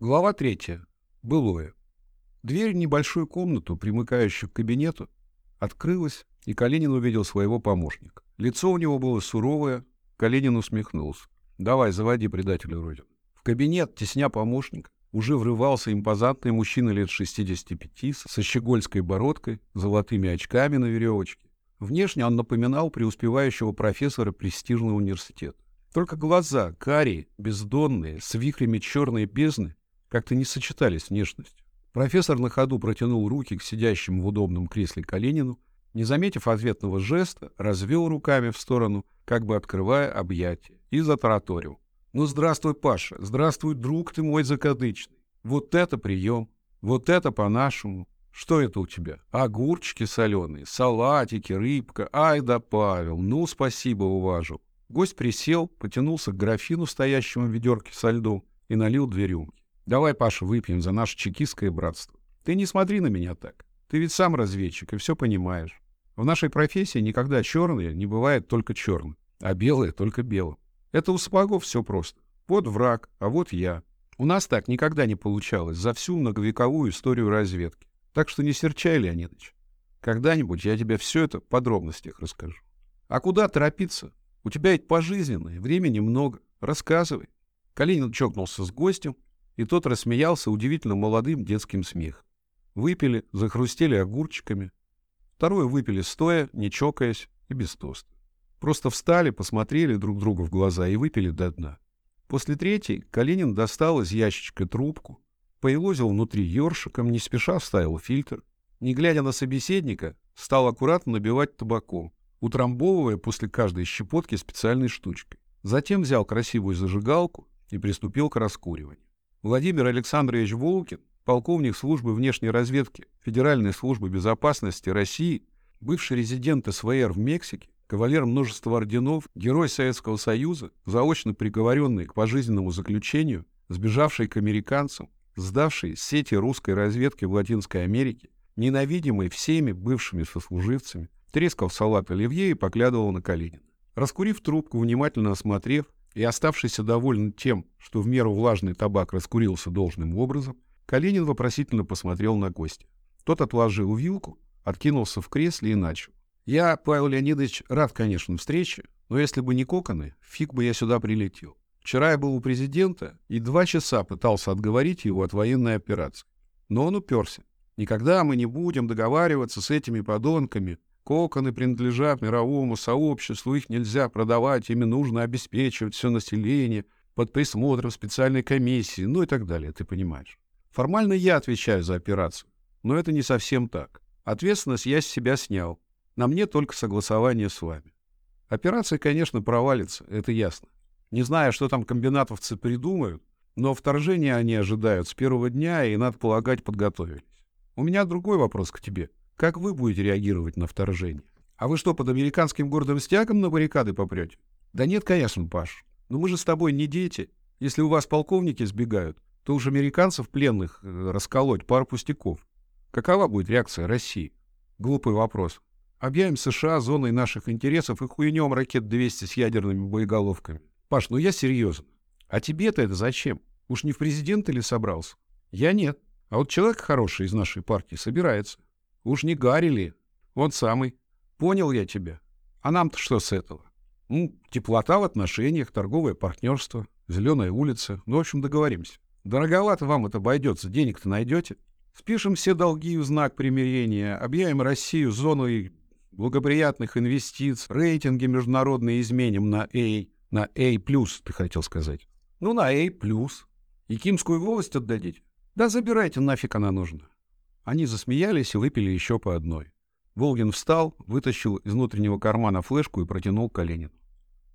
Глава третья. Былое. Дверь в небольшую комнату, примыкающую к кабинету, открылась, и Калинин увидел своего помощника. Лицо у него было суровое, Калинин усмехнулся. «Давай, заводи предателя Родину». В кабинет, тесня помощника, уже врывался импозантный мужчина лет 65 со щегольской бородкой, золотыми очками на веревочке. Внешне он напоминал преуспевающего профессора престижного университета. Только глаза, карие, бездонные, с вихрями черной бездны, как-то не сочетались с внешностью. Профессор на ходу протянул руки к сидящему в удобном кресле Калинину, не заметив ответного жеста, развел руками в сторону, как бы открывая объятия, и затараторил. «Ну, здравствуй, Паша, здравствуй, друг ты мой закадычный. Вот это прием, вот это по-нашему. Что это у тебя? Огурчики соленые, салатики, рыбка. Ай да Павел, ну, спасибо, уважил». Гость присел, потянулся к графину, стоящему в ведерке со льдом, и налил две рюмки. Давай, Паша, выпьем за наше чекистское братство. Ты не смотри на меня так. Ты ведь сам разведчик и все понимаешь. В нашей профессии никогда черное не бывает только черным, а белое только белым. Это у сапогов все просто. Вот враг, а вот я. У нас так никогда не получалось за всю многовековую историю разведки. Так что не серчай, Леонидович. Когда-нибудь я тебе все это в подробностях расскажу. А куда торопиться? У тебя ведь пожизненное, времени много. Рассказывай. Калинин чокнулся с гостем, и тот рассмеялся удивительно молодым детским смехом. Выпили, захрустели огурчиками. Второе выпили стоя, не чокаясь и без тоста. Просто встали, посмотрели друг другу в глаза и выпили до дна. После третьей Калинин достал из ящичка трубку, поелозил внутри ёршиком, не спеша вставил фильтр. Не глядя на собеседника, стал аккуратно набивать табаком, утрамбовывая после каждой щепотки специальной штучкой. Затем взял красивую зажигалку и приступил к раскуриванию. Владимир Александрович Волкин, полковник службы внешней разведки Федеральной службы безопасности России, бывший резидент СВР в Мексике, кавалер множества орденов, герой Советского Союза, заочно приговоренный к пожизненному заключению, сбежавший к американцам, сдавший сети русской разведки в Латинской Америке, ненавидимый всеми бывшими сослуживцами, трескал салат оливье и поглядывал на Калинина. Раскурив трубку, внимательно осмотрев, и оставшийся доволен тем, что в меру влажный табак раскурился должным образом, Калинин вопросительно посмотрел на гостя. Тот отложил вилку, откинулся в кресле и начал. «Я, Павел Леонидович, рад, конечно, встрече, но если бы не коконы, фиг бы я сюда прилетел. Вчера я был у президента и два часа пытался отговорить его от военной операции. Но он уперся. Никогда мы не будем договариваться с этими подонками, Коконы принадлежат мировому сообществу, их нельзя продавать, ими нужно обеспечивать все население под присмотром специальной комиссии, ну и так далее, ты понимаешь. Формально я отвечаю за операцию, но это не совсем так. Ответственность я с себя снял. На мне только согласование с вами. Операция, конечно, провалится, это ясно. Не знаю, что там комбинатовцы придумают, но вторжение они ожидают с первого дня и, надо полагать, подготовились. У меня другой вопрос к тебе. Как вы будете реагировать на вторжение? А вы что, под американским городом стягом на баррикады попрете? Да нет, конечно, Паш. Но мы же с тобой не дети. Если у вас полковники сбегают, то уж американцев пленных э, расколоть пару пустяков. Какова будет реакция России? Глупый вопрос. Объявим США зоной наших интересов и хуйнем ракет 200 с ядерными боеголовками. Паш, ну я серьезно. А тебе-то это зачем? Уж не в президента ли собрался? Я нет. А вот человек хороший из нашей партии собирается. Уж не Гарри ли? Он самый. Понял я тебя. А нам-то что с этого? Ну, теплота в отношениях, торговое партнерство, зеленая улица. Ну, в общем, договоримся. Дороговато вам это обойдется, денег-то найдете. Спишем все долги в знак примирения, объявим Россию зоной благоприятных инвестиций, рейтинги международные изменим на A, на A+, ты хотел сказать. Ну, на A+. И Кимскую волость отдадите? Да забирайте, нафиг она нужна. Они засмеялись и выпили еще по одной. Волгин встал, вытащил из внутреннего кармана флешку и протянул Калинину.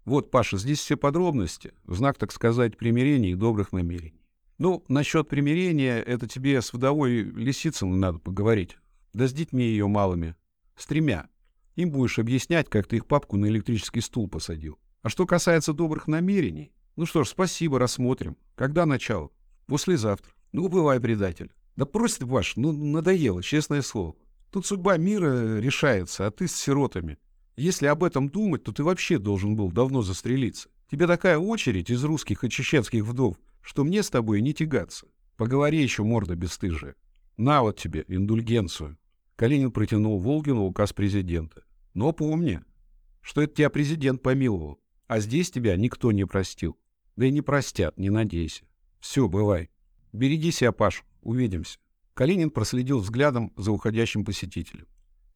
«Вот, Паша, здесь все подробности, в знак, так сказать, примирения и добрых намерений. Ну, насчет примирения, это тебе с вдовой Лисицыной надо поговорить. Да с детьми ее малыми. С тремя. Им будешь объяснять, как ты их папку на электрический стул посадил. А что касается добрых намерений, ну что ж, спасибо, рассмотрим. Когда начало? Послезавтра. Ну, бывай, предатель. Да просто, Паш, ну надоело, честное слово. Тут судьба мира решается, а ты с сиротами. Если об этом думать, то ты вообще должен был давно застрелиться. Тебе такая очередь из русских и чеченских вдов, что мне с тобой не тягаться. Поговори еще, морда бесстыжая. На вот тебе индульгенцию. Калинин протянул Волгину указ президента. Но помни, что это тебя президент помиловал, а здесь тебя никто не простил. Да и не простят, не надейся. Все, бывай. Береги себя, Паш, увидимся. Калинин проследил взглядом за уходящим посетителем.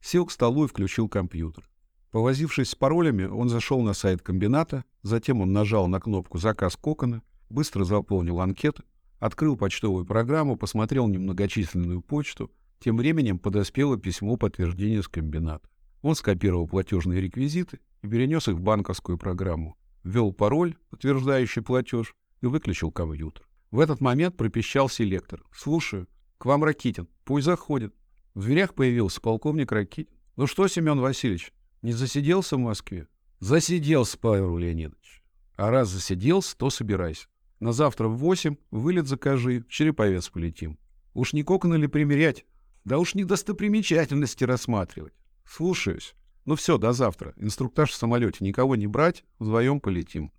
Сел к столу и включил компьютер. Повозившись с паролями, он зашел на сайт комбината, затем он нажал на кнопку «Заказ кокона», быстро заполнил анкеты, открыл почтовую программу, посмотрел немногочисленную почту. Тем временем подоспело письмо подтверждения с комбината. Он скопировал платежные реквизиты и перенес их в банковскую программу, ввел пароль, подтверждающий платеж, и выключил компьютер. В этот момент пропищал селектор. «Слушаю. К вам Ракитин. Пусть заходит». В дверях появился полковник Ракитин. «Ну что, Семен Васильевич, не засиделся в Москве?» «Засиделся, Павел Леонидович. А раз засиделся, то собирайся. На завтра в восемь вылет закажи, в Череповец полетим. Уж не коконы ли примерять? Да уж не достопримечательности рассматривать. Слушаюсь. Ну все, до завтра. Инструктаж в самолете никого не брать, вдвоем полетим.